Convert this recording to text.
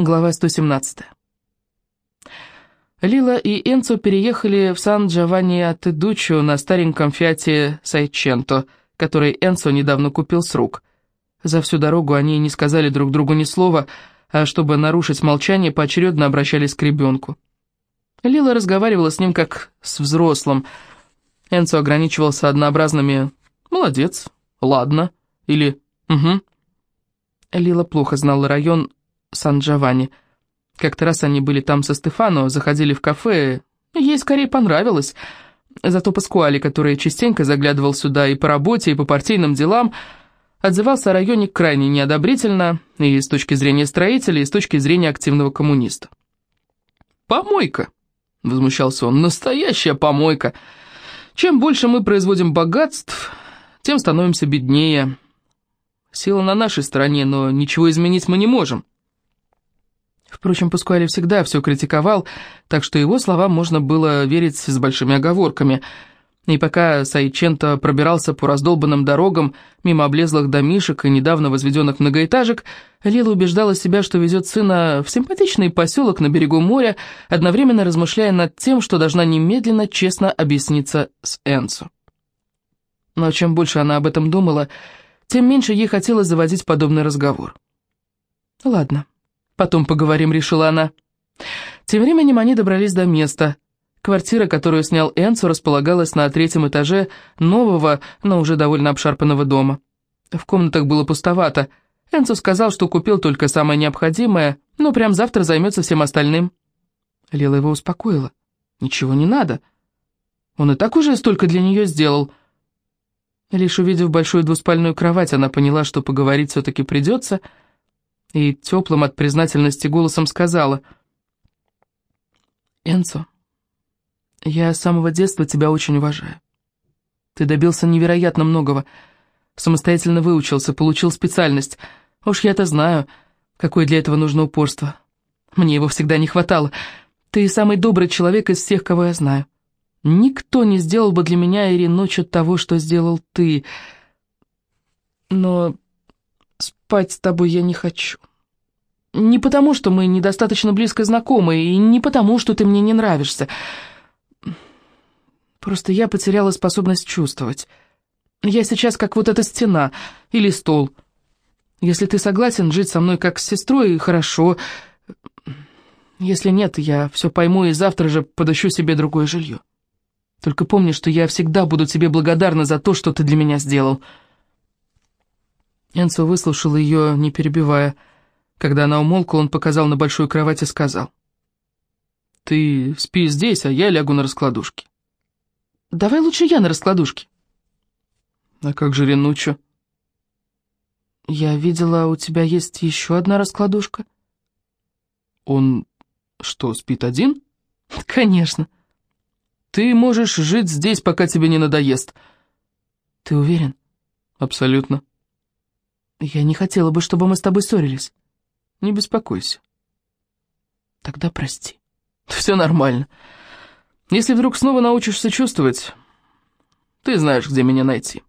Глава 117. Лила и Энцо переехали в Сан-Джованни-Атедучо на стареньком Фиате Сайченто, который Энцо недавно купил с рук. За всю дорогу они не сказали друг другу ни слова, а чтобы нарушить молчание, поочередно обращались к ребенку. Лила разговаривала с ним как с взрослым. Энцо ограничивался однообразными «молодец», «ладно» или «угу». Лила плохо знала район Сан-Джованни. Как-то раз они были там со Стефано, заходили в кафе, ей скорее понравилось. Зато Паскуали, который частенько заглядывал сюда и по работе, и по партийным делам, отзывался о районе крайне неодобрительно и с точки зрения строителя, и с точки зрения активного коммуниста. «Помойка!» — возмущался он. «Настоящая помойка! Чем больше мы производим богатств, тем становимся беднее. Сила на нашей стороне, но ничего изменить мы не можем». Впрочем, Паскуале всегда все критиковал, так что его словам можно было верить с большими оговорками. И пока Сайченто пробирался по раздолбанным дорогам, мимо облезлых домишек и недавно возведенных многоэтажек, Лила убеждала себя, что везет сына в симпатичный поселок на берегу моря, одновременно размышляя над тем, что должна немедленно честно объясниться с Энсу. Но чем больше она об этом думала, тем меньше ей хотелось заводить подобный разговор. «Ладно», Потом поговорим», — решила она. Тем временем они добрались до места. Квартира, которую снял Энцо, располагалась на третьем этаже нового, но уже довольно обшарпанного дома. В комнатах было пустовато. Энцо сказал, что купил только самое необходимое, но прям завтра займется всем остальным. Лила его успокоила. «Ничего не надо. Он и так уже столько для нее сделал». Лишь увидев большую двуспальную кровать, она поняла, что поговорить все-таки придется, — и теплым от признательности голосом сказала. «Энцо, я с самого детства тебя очень уважаю. Ты добился невероятно многого, самостоятельно выучился, получил специальность. Уж я-то знаю, какое для этого нужно упорство. Мне его всегда не хватало. Ты самый добрый человек из всех, кого я знаю. Никто не сделал бы для меня, Ири, ночью того, что сделал ты. Но спать с тобой я не хочу. Не потому, что мы недостаточно близко знакомы, и не потому, что ты мне не нравишься. Просто я потеряла способность чувствовать. Я сейчас как вот эта стена или стол. Если ты согласен жить со мной как с сестрой, хорошо. Если нет, я все пойму и завтра же подыщу себе другое жилье. Только помни, что я всегда буду тебе благодарна за то, что ты для меня сделал». Энцо выслушал ее, не перебивая. Когда она умолкла, он показал на большую кровать и сказал. «Ты спи здесь, а я лягу на раскладушке». «Давай лучше я на раскладушке». «А как же Ренучо?» «Я видела, у тебя есть еще одна раскладушка». «Он что, спит один?» «Конечно». «Ты можешь жить здесь, пока тебе не надоест». «Ты уверен?» «Абсолютно». Я не хотела бы, чтобы мы с тобой ссорились. Не беспокойся. Тогда прости. Все нормально. Если вдруг снова научишься чувствовать, ты знаешь, где меня найти.